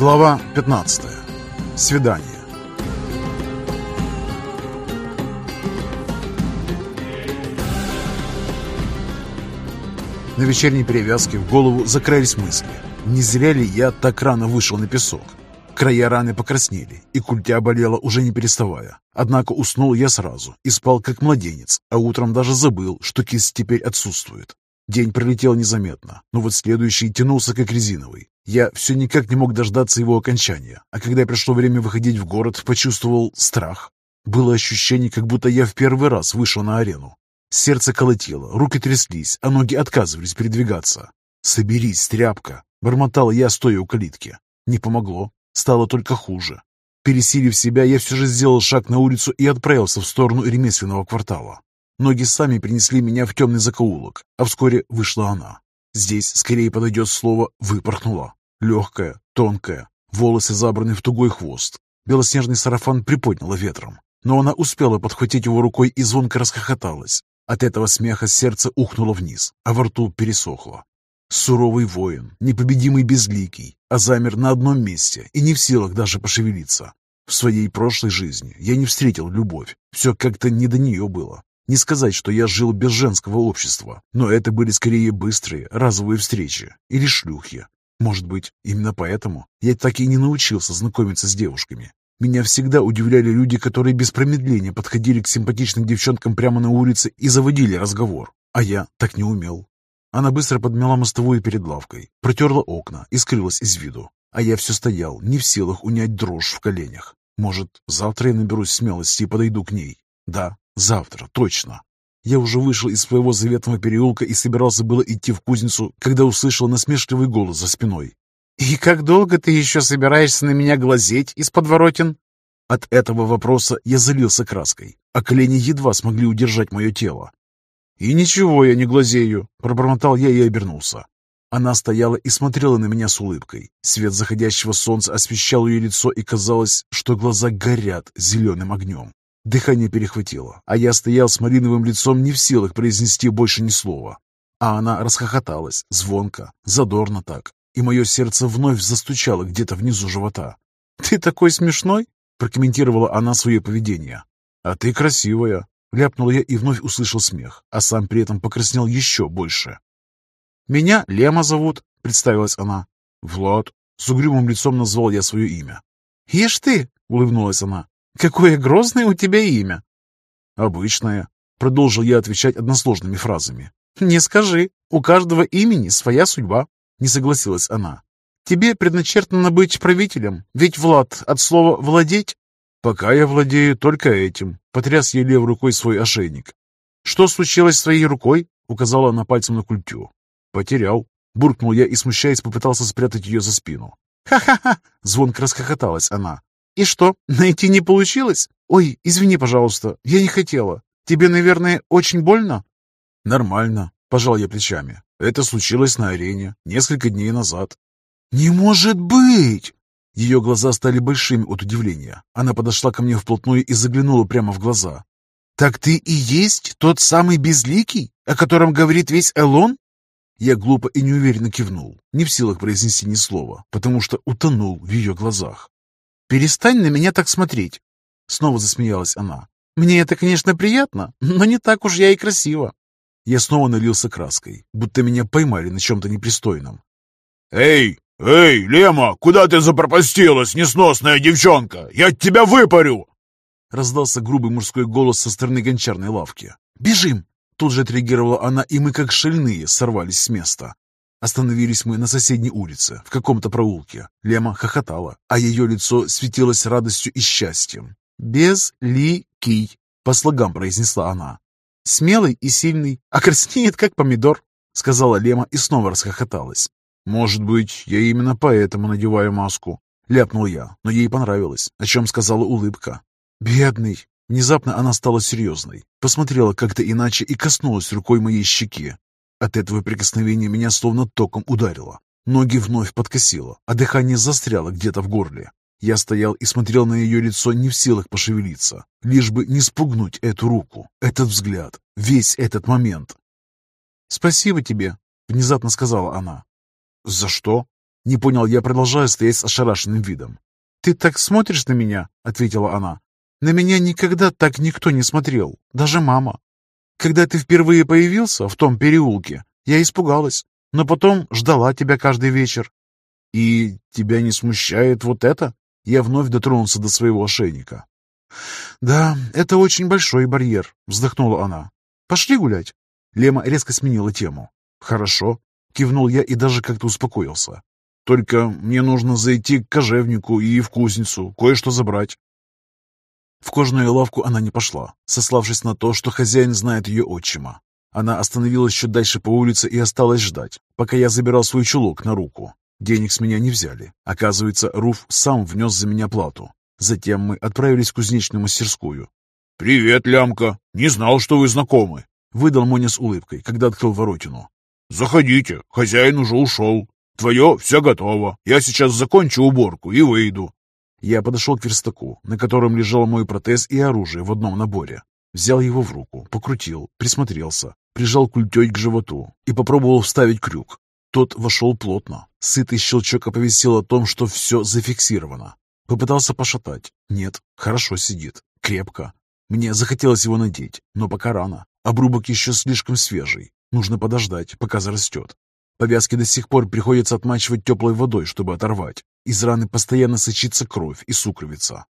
Глава 15. Свидание. На вечерней перевязке в голову закрались мысли. Не зря ли я так рано вышел на песок? Края раны покраснели, и культя болела уже не переставая. Однако уснул я сразу и спал как младенец, а утром даже забыл, что кисть теперь отсутствует. День пролетел незаметно, но вот следующий тянулся как резиновый. Я все никак не мог дождаться его окончания, а когда пришло время выходить в город, почувствовал страх. Было ощущение, как будто я в первый раз вышел на арену. Сердце колотило, руки тряслись, а ноги отказывались передвигаться. «Соберись, тряпка!» — бормотал я, стоя у калитки. Не помогло, стало только хуже. Пересилив себя, я все же сделал шаг на улицу и отправился в сторону ремесленного квартала. Ноги сами принесли меня в темный закоулок, а вскоре вышла она. Здесь скорее подойдет слово «выпорхнула». Легкая, тонкая, волосы забраны в тугой хвост. Белоснежный сарафан приподняло ветром, но она успела подхватить его рукой и звонко расхохоталась. От этого смеха сердце ухнуло вниз, а во рту пересохло. Суровый воин, непобедимый безликий, а замер на одном месте и не в силах даже пошевелиться. В своей прошлой жизни я не встретил любовь, все как-то не до нее было. Не сказать, что я жил без женского общества, но это были скорее быстрые, разовые встречи или шлюхи. Может быть, именно поэтому я так и не научился знакомиться с девушками. Меня всегда удивляли люди, которые без промедления подходили к симпатичным девчонкам прямо на улице и заводили разговор. А я так не умел. Она быстро подмела мостовую перед лавкой, протерла окна и скрылась из виду. А я все стоял, не в силах унять дрожь в коленях. Может, завтра я наберусь смелости и подойду к ней. Да, Завтра, точно. Я уже вышел из своего заветного переулка и собирался было идти в кузницу, когда услышал насмешливый голос за спиной. «И как долго ты еще собираешься на меня глазеть из подворотен?» От этого вопроса я залился краской, а колени едва смогли удержать мое тело. «И ничего я не глазею», — пробормотал я и обернулся. Она стояла и смотрела на меня с улыбкой. Свет заходящего солнца освещал ее лицо, и казалось, что глаза горят зеленым огнем. Дыхание перехватило, а я стоял с малиновым лицом не в силах произнести больше ни слова. А она расхохоталась, звонко, задорно так, и мое сердце вновь застучало где-то внизу живота. «Ты такой смешной!» — прокомментировала она свое поведение. «А ты красивая!» — ляпнул я и вновь услышал смех, а сам при этом покраснел еще больше. «Меня Лема зовут», — представилась она. «Влад», — с угрюмым лицом назвал я свое имя. «Ешь ты!» — улыбнулась она. Какое грозное у тебя имя!» «Обычное», — продолжил я отвечать односложными фразами. «Не скажи, у каждого имени своя судьба», — не согласилась она. «Тебе предначертано быть правителем, ведь Влад от слова «владеть». «Пока я владею только этим», — потряс ей левой рукой свой ошейник. «Что случилось с твоей рукой?» — указала она пальцем на культю. «Потерял», — буркнул я и, смущаясь, попытался спрятать ее за спину. «Ха-ха-ха!» — звонко расхохоталась она. «И что, найти не получилось? Ой, извини, пожалуйста, я не хотела. Тебе, наверное, очень больно?» «Нормально», — пожал я плечами. «Это случилось на арене несколько дней назад». «Не может быть!» Ее глаза стали большими от удивления. Она подошла ко мне вплотную и заглянула прямо в глаза. «Так ты и есть тот самый безликий, о котором говорит весь Элон?» Я глупо и неуверенно кивнул, не в силах произнести ни слова, потому что утонул в ее глазах. «Перестань на меня так смотреть!» Снова засмеялась она. «Мне это, конечно, приятно, но не так уж я и красива!» Я снова налился краской, будто меня поймали на чем-то непристойном. «Эй, эй, Лема, куда ты запропастилась, несносная девчонка? Я тебя выпарю!» Раздался грубый мужской голос со стороны гончарной лавки. «Бежим!» Тут же отреагировала она, и мы, как шальные, сорвались с места. Остановились мы на соседней улице, в каком-то проулке. Лема хохотала, а ее лицо светилось радостью и счастьем. «Безликий», — по слогам произнесла она. «Смелый и сильный, а краснеет, как помидор», — сказала Лема и снова расхохоталась. «Может быть, я именно поэтому надеваю маску», — ляпнул я, но ей понравилось, о чем сказала улыбка. «Бедный!» Внезапно она стала серьезной, посмотрела как-то иначе и коснулась рукой моей щеки. От этого прикосновения меня словно током ударило. Ноги вновь подкосило, а дыхание застряло где-то в горле. Я стоял и смотрел на ее лицо не в силах пошевелиться, лишь бы не спугнуть эту руку, этот взгляд, весь этот момент. «Спасибо тебе», — внезапно сказала она. «За что?» Не понял я, продолжая стоять с ошарашенным видом. «Ты так смотришь на меня?» — ответила она. «На меня никогда так никто не смотрел, даже мама. Когда ты впервые появился в том переулке, я испугалась, но потом ждала тебя каждый вечер». «И тебя не смущает вот это?» Я вновь дотронулся до своего ошейника. «Да, это очень большой барьер», — вздохнула она. «Пошли гулять». Лема резко сменила тему. «Хорошо», — кивнул я и даже как-то успокоился. «Только мне нужно зайти к кожевнику и в кузницу, кое-что забрать». В кожаную лавку она не пошла, сославшись на то, что хозяин знает ее отчима. Она остановилась чуть дальше по улице и осталась ждать, пока я забирал свой чулок на руку. Денег с меня не взяли. Оказывается, Руф сам внес за меня плату. Затем мы отправились в кузнечную мастерскую. «Привет, Лямка! Не знал, что вы знакомы!» Выдал Моня с улыбкой, когда открыл воротину. «Заходите, хозяин уже ушел. Твое все готово. Я сейчас закончу уборку и выйду». Я подошел к верстаку, на котором лежал мой протез и оружие в одном наборе. Взял его в руку, покрутил, присмотрелся, прижал культей к животу и попробовал вставить крюк. Тот вошел плотно. Сытый щелчок оповестил о том, что все зафиксировано. Попытался пошатать. Нет, хорошо сидит. Крепко. Мне захотелось его надеть, но пока рано. Обрубок еще слишком свежий. Нужно подождать, пока зарастет. Повязки до сих пор приходится отмачивать теплой водой, чтобы оторвать. Из раны постоянно сочится кровь и сукровица.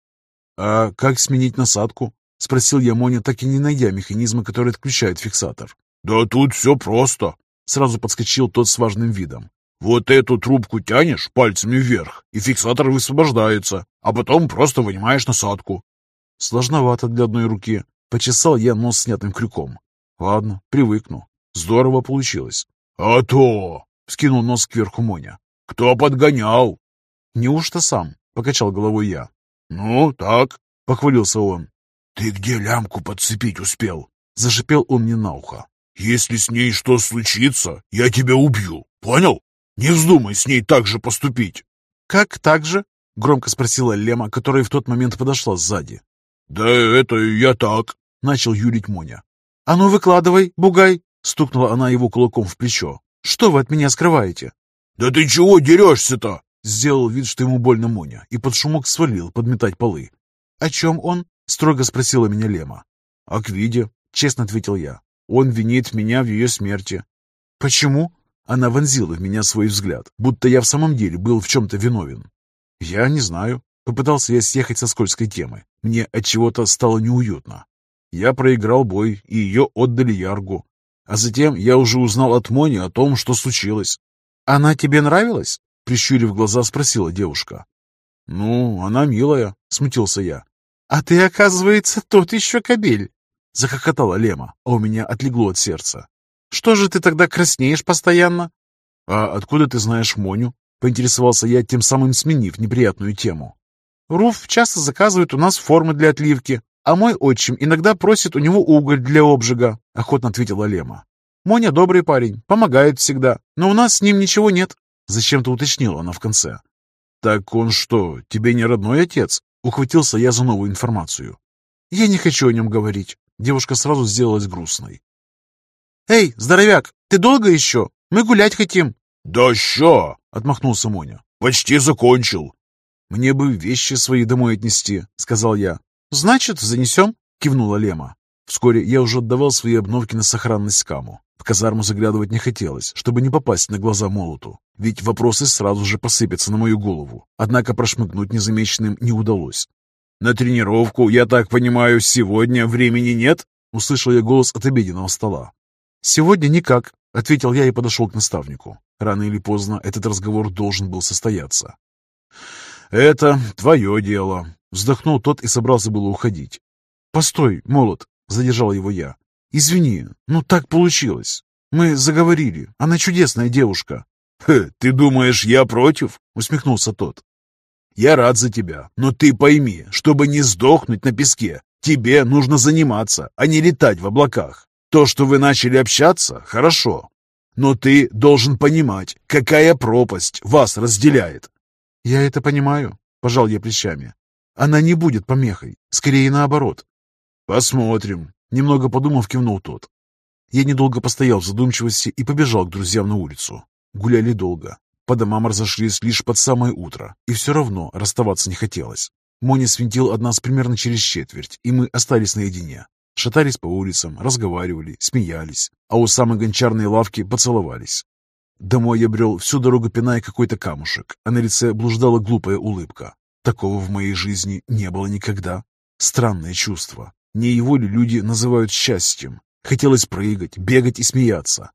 «А как сменить насадку?» — спросил я Моня, так и не найдя механизма, который отключает фиксатор. «Да тут все просто», — сразу подскочил тот с важным видом. Вот эту трубку тянешь пальцами вверх, и фиксатор высвобождается, а потом просто вынимаешь насадку. Сложновато для одной руки. Почесал я нос снятым крюком. Ладно, привыкну. Здорово получилось. А то! Вскинул нос кверху Моня. Кто подгонял? Неужто сам? Покачал головой я. Ну, так, похвалился он. Ты где лямку подцепить успел? Зашипел он мне на ухо. Если с ней что случится, я тебя убью. Понял? Не вздумай с ней так же поступить. Как так же? Громко спросила Лема, которая в тот момент подошла сзади. Да это я так. Начал юрить Моня. А ну выкладывай, бугай. Стукнула она его кулаком в плечо. Что вы от меня скрываете? Да ты чего дерешься-то? Сделал вид, что ему больно Моня, и под шумок свалил подметать полы. «О чем он?» — строго спросила меня Лема. «О Квиде», — честно ответил я. «Он винит меня в ее смерти». «Почему?» Она вонзила в меня свой взгляд, будто я в самом деле был в чем-то виновен. Я не знаю. Попытался я съехать со скользкой темы. Мне от чего-то стало неуютно. Я проиграл бой, и ее отдали Яргу. А затем я уже узнал от Мони о том, что случилось. «Она тебе нравилась?» Прищурив глаза, спросила девушка. «Ну, она милая», — смутился я. «А ты, оказывается, тот еще кобель!» Захохотала Лема, а у меня отлегло от сердца. Что же ты тогда краснеешь постоянно? А откуда ты знаешь Моню? Поинтересовался я, тем самым сменив неприятную тему. Руф часто заказывает у нас формы для отливки, а мой отчим иногда просит у него уголь для обжига, охотно ответила Лема. Моня добрый парень, помогает всегда, но у нас с ним ничего нет. Зачем-то уточнила она в конце. «Так он что, тебе не родной отец?» Ухватился я за новую информацию. «Я не хочу о нем говорить». Девушка сразу сделалась грустной. «Эй, здоровяк, ты долго еще? Мы гулять хотим». «Да ща!» — отмахнулся Моня. «Почти закончил». «Мне бы вещи свои домой отнести», — сказал я. «Значит, занесем?» — кивнула Лема. Вскоре я уже отдавал свои обновки на сохранность Каму. В казарму заглядывать не хотелось, чтобы не попасть на глаза молоту, ведь вопросы сразу же посыпятся на мою голову. Однако прошмыгнуть незамеченным не удалось. «На тренировку, я так понимаю, сегодня времени нет?» — услышал я голос от обеденного стола. «Сегодня никак», — ответил я и подошел к наставнику. Рано или поздно этот разговор должен был состояться. «Это твое дело», — вздохнул тот и собрался было уходить. «Постой, молот», — задержал его я. «Извини, ну так получилось. Мы заговорили. Она чудесная девушка». «Хе, ты думаешь, я против?» — усмехнулся тот. «Я рад за тебя, но ты пойми, чтобы не сдохнуть на песке, тебе нужно заниматься, а не летать в облаках. То, что вы начали общаться, хорошо. Но ты должен понимать, какая пропасть вас разделяет. Я это понимаю, пожал я плечами. Она не будет помехой, скорее наоборот. Посмотрим. Немного подумав, кивнул тот. Я недолго постоял в задумчивости и побежал к друзьям на улицу. Гуляли долго. По домам разошлись лишь под самое утро, и все равно расставаться не хотелось. Мони свинтил от нас примерно через четверть, и мы остались наедине. Шатались по улицам, разговаривали, смеялись, а у самой гончарной лавки поцеловались. Домой я брел всю дорогу пиная какой-то камушек, а на лице блуждала глупая улыбка. Такого в моей жизни не было никогда. Странное чувство. Не его ли люди называют счастьем? Хотелось прыгать, бегать и смеяться.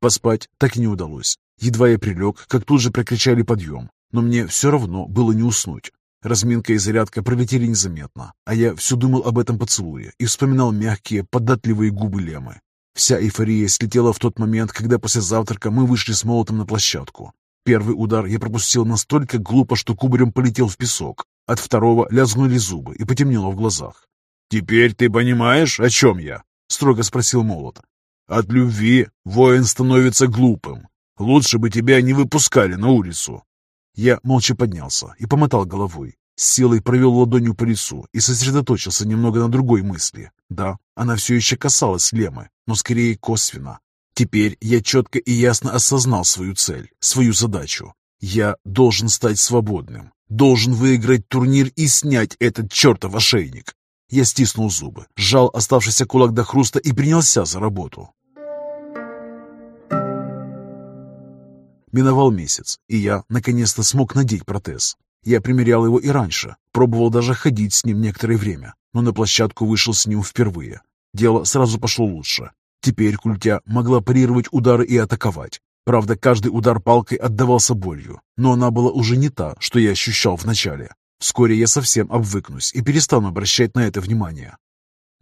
Поспать так и не удалось. Едва я прилег, как тут же прокричали подъем, но мне все равно было не уснуть. Разминка и зарядка пролетели незаметно, а я все думал об этом поцелуе и вспоминал мягкие, податливые губы Лемы. Вся эйфория слетела в тот момент, когда после завтрака мы вышли с молотом на площадку. Первый удар я пропустил настолько глупо, что кубарем полетел в песок. От второго лязгнули зубы и потемнело в глазах. «Теперь ты понимаешь, о чем я?» — строго спросил молот. «От любви воин становится глупым. Лучше бы тебя не выпускали на улицу». Я молча поднялся и помотал головой. С силой провел ладонью по лицу и сосредоточился немного на другой мысли. Да, она все еще касалась Лемы, но скорее косвенно. Теперь я четко и ясно осознал свою цель, свою задачу. Я должен стать свободным, должен выиграть турнир и снять этот чертов ошейник. Я стиснул зубы, сжал оставшийся кулак до хруста и принялся за работу. Миновал месяц, и я наконец-то смог надеть протез. Я примерял его и раньше, пробовал даже ходить с ним некоторое время, но на площадку вышел с ним впервые. Дело сразу пошло лучше. Теперь культя могла парировать удары и атаковать. Правда, каждый удар палкой отдавался болью, но она была уже не та, что я ощущал вначале. Вскоре я совсем обвыкнусь и перестану обращать на это внимание.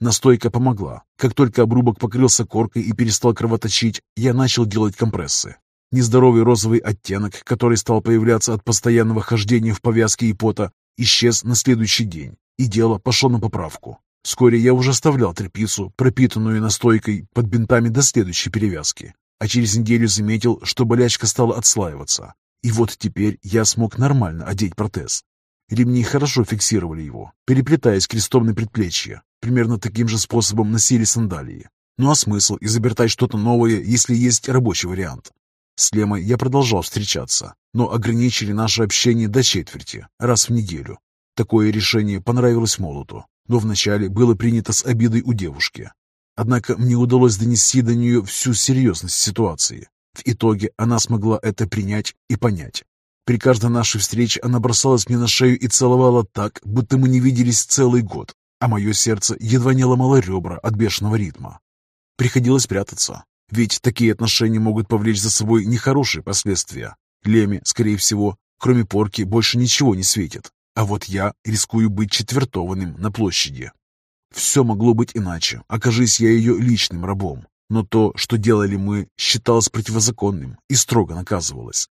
Настойка помогла. Как только обрубок покрылся коркой и перестал кровоточить, я начал делать компрессы. Нездоровый розовый оттенок, который стал появляться от постоянного хождения в повязке и пота, исчез на следующий день, и дело пошло на поправку. Вскоре я уже оставлял тряпицу, пропитанную настойкой, под бинтами до следующей перевязки, а через неделю заметил, что болячка стала отслаиваться. И вот теперь я смог нормально одеть протез. Ремни хорошо фиксировали его, переплетаясь крестом на предплечье. Примерно таким же способом носили сандалии. Ну а смысл изобретать что-то новое, если есть рабочий вариант? С Лемой я продолжал встречаться, но ограничили наше общение до четверти, раз в неделю. Такое решение понравилось Молоту, но вначале было принято с обидой у девушки. Однако мне удалось донести до нее всю серьезность ситуации. В итоге она смогла это принять и понять. При каждой нашей встрече она бросалась мне на шею и целовала так, будто мы не виделись целый год, а мое сердце едва не ломало ребра от бешеного ритма. Приходилось прятаться, ведь такие отношения могут повлечь за собой нехорошие последствия. Леме, скорее всего, кроме порки, больше ничего не светит. А вот я рискую быть четвертованным на площади. Все могло быть иначе, окажись я ее личным рабом. Но то, что делали мы, считалось противозаконным и строго наказывалось.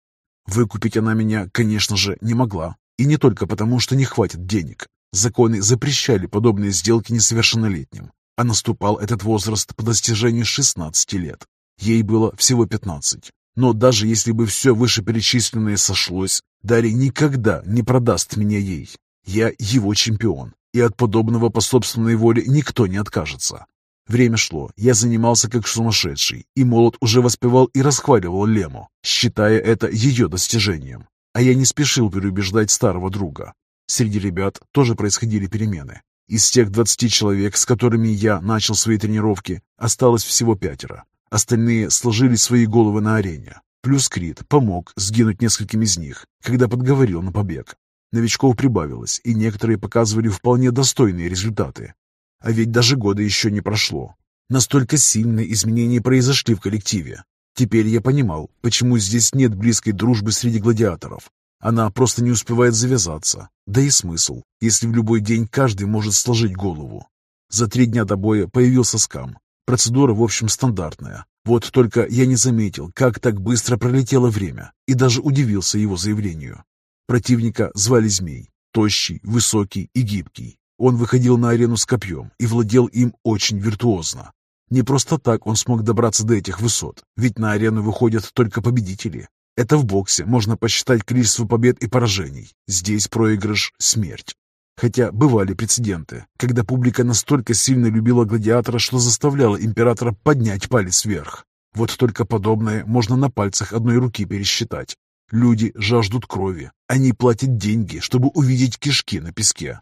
Выкупить она меня, конечно же, не могла. И не только потому, что не хватит денег. Законы запрещали подобные сделки несовершеннолетним а наступал этот возраст по достижению 16 лет. Ей было всего 15. Но даже если бы все вышеперечисленное сошлось, Дарья никогда не продаст меня ей. Я его чемпион, и от подобного по собственной воле никто не откажется. Время шло, я занимался как сумасшедший, и молот уже воспевал и расхваливал Лему, считая это ее достижением. А я не спешил переубеждать старого друга. Среди ребят тоже происходили перемены. Из тех 20 человек, с которыми я начал свои тренировки, осталось всего пятеро. Остальные сложили свои головы на арене. Плюс Крит помог сгинуть нескольким из них, когда подговорил на побег. Новичков прибавилось, и некоторые показывали вполне достойные результаты. А ведь даже года еще не прошло. Настолько сильные изменения произошли в коллективе. Теперь я понимал, почему здесь нет близкой дружбы среди гладиаторов. Она просто не успевает завязаться. Да и смысл, если в любой день каждый может сложить голову. За три дня до боя появился скам. Процедура, в общем, стандартная. Вот только я не заметил, как так быстро пролетело время, и даже удивился его заявлению. Противника звали Змей. Тощий, высокий и гибкий. Он выходил на арену с копьем и владел им очень виртуозно. Не просто так он смог добраться до этих высот, ведь на арену выходят только победители. Это в боксе можно посчитать количество побед и поражений. Здесь проигрыш – смерть. Хотя бывали прецеденты, когда публика настолько сильно любила гладиатора, что заставляла императора поднять палец вверх. Вот только подобное можно на пальцах одной руки пересчитать. Люди жаждут крови. Они платят деньги, чтобы увидеть кишки на песке.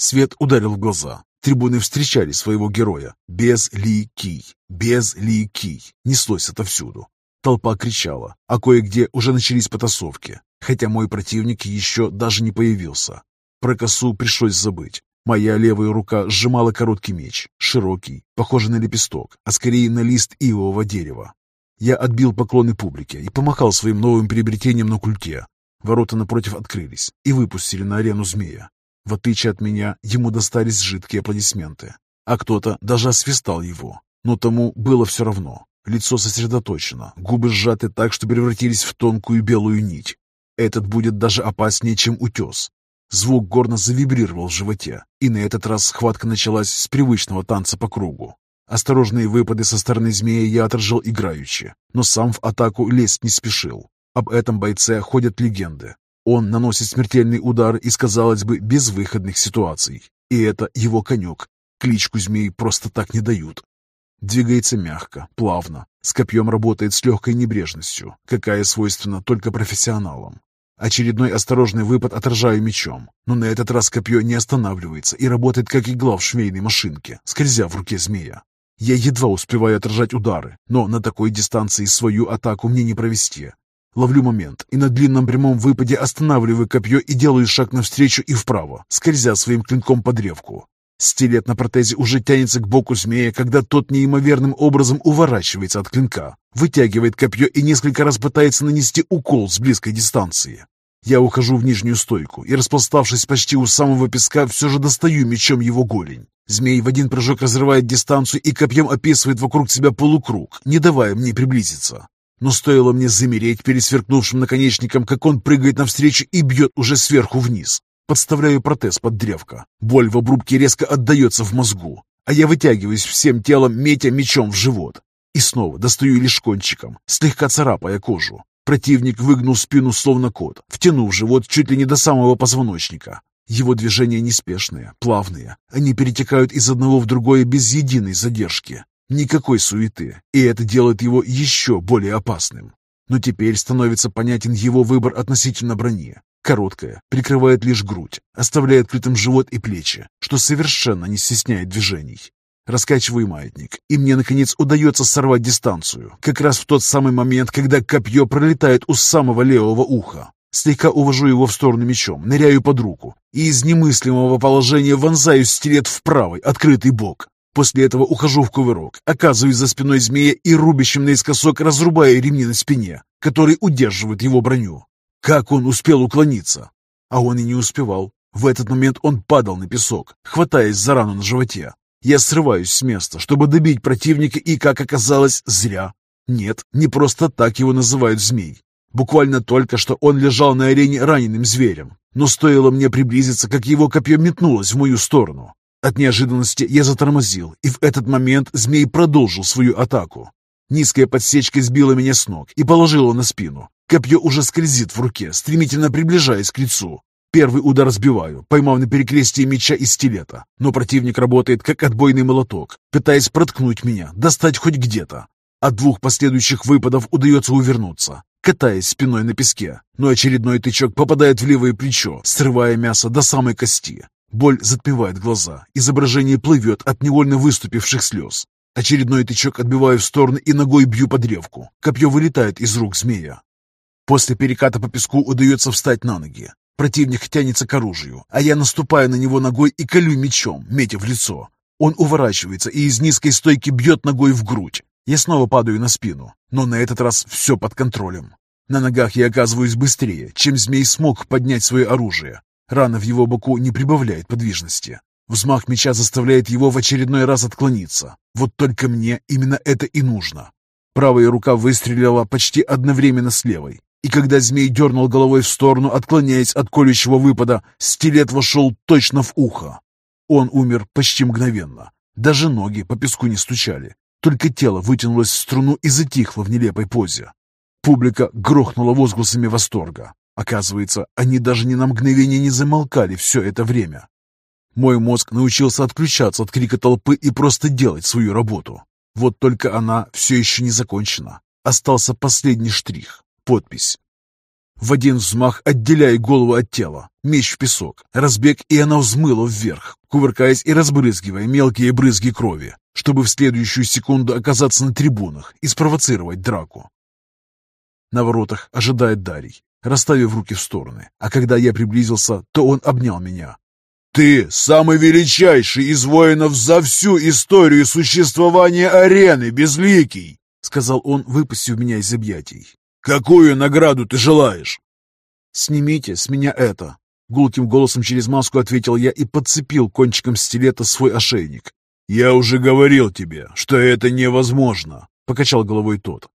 Свет ударил в глаза. Трибуны встречали своего героя. Безликий, безликий. Неслось отовсюду. Толпа кричала, а кое-где уже начались потасовки, хотя мой противник еще даже не появился. Про косу пришлось забыть. Моя левая рука сжимала короткий меч, широкий, похожий на лепесток, а скорее на лист ивового дерева. Я отбил поклоны публике и помахал своим новым приобретением на культе. Ворота напротив открылись и выпустили на арену змея. В отличие от меня, ему достались жидкие аплодисменты, а кто-то даже освистал его. Но тому было все равно. Лицо сосредоточено, губы сжаты так, что превратились в тонкую белую нить. Этот будет даже опаснее, чем утес. Звук горно завибрировал в животе, и на этот раз схватка началась с привычного танца по кругу. Осторожные выпады со стороны змея я отражал играючи, но сам в атаку лезть не спешил. Об этом бойце ходят легенды. Он наносит смертельный удар из, казалось бы, безвыходных ситуаций. И это его конек. Кличку змей просто так не дают. Двигается мягко, плавно, с копьем работает с легкой небрежностью, какая свойственна только профессионалам. Очередной осторожный выпад отражаю мечом, но на этот раз копье не останавливается и работает как игла в швейной машинке, скользя в руке змея. Я едва успеваю отражать удары, но на такой дистанции свою атаку мне не провести. Ловлю момент и на длинном прямом выпаде останавливаю копье и делаю шаг навстречу и вправо, скользя своим клинком по древку. Стилет на протезе уже тянется к боку змея, когда тот неимоверным образом уворачивается от клинка, вытягивает копье и несколько раз пытается нанести укол с близкой дистанции. Я ухожу в нижнюю стойку и, распластавшись почти у самого песка, все же достаю мечом его голень. Змей в один прыжок разрывает дистанцию и копьем описывает вокруг себя полукруг, не давая мне приблизиться. Но стоило мне замереть перед сверкнувшим наконечником, как он прыгает навстречу и бьет уже сверху вниз. Подставляю протез под древко. Боль в обрубке резко отдается в мозгу, а я вытягиваюсь всем телом, метя мечом в живот. И снова достаю лишь кончиком, слегка царапая кожу. Противник выгнул спину словно кот, втянув живот чуть ли не до самого позвоночника. Его движения неспешные, плавные. Они перетекают из одного в другое без единой задержки. Никакой суеты, и это делает его еще более опасным. Но теперь становится понятен его выбор относительно брони. Короткая, прикрывает лишь грудь, оставляя открытым живот и плечи, что совершенно не стесняет движений. Раскачиваю маятник, и мне, наконец, удается сорвать дистанцию, как раз в тот самый момент, когда копье пролетает у самого левого уха. Слегка увожу его в сторону мечом, ныряю под руку и из немыслимого положения вонзаю стилет в правый, открытый бок. После этого ухожу в кувырок, оказываюсь за спиной змея и рубящим наискосок разрубаю ремни на спине, которые удерживают его броню. Как он успел уклониться? А он и не успевал. В этот момент он падал на песок, хватаясь за рану на животе. Я срываюсь с места, чтобы добить противника, и, как оказалось, зря. Нет, не просто так его называют змей. Буквально только что он лежал на арене раненым зверем, но стоило мне приблизиться, как его копье метнулось в мою сторону. От неожиданности я затормозил, и в этот момент змей продолжил свою атаку. Низкая подсечка сбила меня с ног и положила на спину. Копье уже скользит в руке, стремительно приближаясь к лицу. Первый удар сбиваю, поймав на перекрестие меча и стилета, но противник работает как отбойный молоток, пытаясь проткнуть меня, достать хоть где-то. От двух последующих выпадов удается увернуться, катаясь спиной на песке, но очередной тычок попадает в левое плечо, срывая мясо до самой кости. Боль затмевает глаза, изображение плывет от невольно выступивших слез. Очередной тычок отбиваю в сторону и ногой бью по древку. Копье вылетает из рук змея. После переката по песку удается встать на ноги. Противник тянется к оружию, а я наступаю на него ногой и колю мечом, метя в лицо. Он уворачивается и из низкой стойки бьет ногой в грудь. Я снова падаю на спину, но на этот раз все под контролем. На ногах я оказываюсь быстрее, чем змей смог поднять свое оружие. Рана в его боку не прибавляет подвижности. Взмах меча заставляет его в очередной раз отклониться. Вот только мне именно это и нужно. Правая рука выстрелила почти одновременно с левой, и когда змей дернул головой в сторону, отклоняясь от колющего выпада, стилет вошел точно в ухо. Он умер почти мгновенно. Даже ноги по песку не стучали. Только тело вытянулось в струну и затихло в нелепой позе. Публика грохнула возгласами восторга. Оказывается, они даже ни на мгновение не замолкали все это время. Мой мозг научился отключаться от крика толпы и просто делать свою работу. Вот только она все еще не закончена. Остался последний штрих — подпись. В один взмах отделяя голову от тела, меч в песок, разбег, и она взмыла вверх, кувыркаясь и разбрызгивая мелкие брызги крови, чтобы в следующую секунду оказаться на трибунах и спровоцировать драку. На воротах ожидает Дарий, расставив руки в стороны, а когда я приблизился, то он обнял меня. «Ты самый величайший из воинов за всю историю существования арены, Безликий!» — сказал он, выпустив меня из объятий. «Какую награду ты желаешь?» «Снимите с меня это!» Гулким голосом через маску ответил я и подцепил кончиком стилета свой ошейник. «Я уже говорил тебе, что это невозможно!» — покачал головой тот.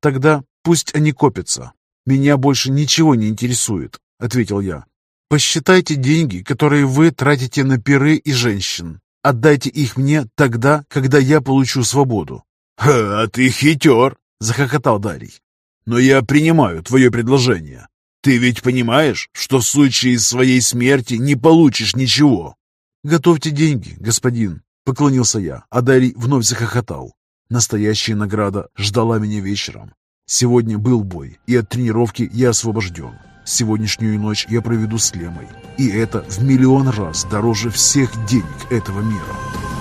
«Тогда пусть они копятся. Меня больше ничего не интересует», — ответил я. «Посчитайте деньги, которые вы тратите на пиры и женщин. Отдайте их мне тогда, когда я получу свободу». «А ты хитер!» — захохотал Дарий. «Но я принимаю твое предложение. Ты ведь понимаешь, что в случае своей смерти не получишь ничего?» «Готовьте деньги, господин», — поклонился я, а Дарий вновь захохотал. Настоящая награда ждала меня вечером. Сегодня был бой, и от тренировки я освобожден. Сегодняшнюю ночь я проведу с Лемой, и это в миллион раз дороже всех денег этого мира.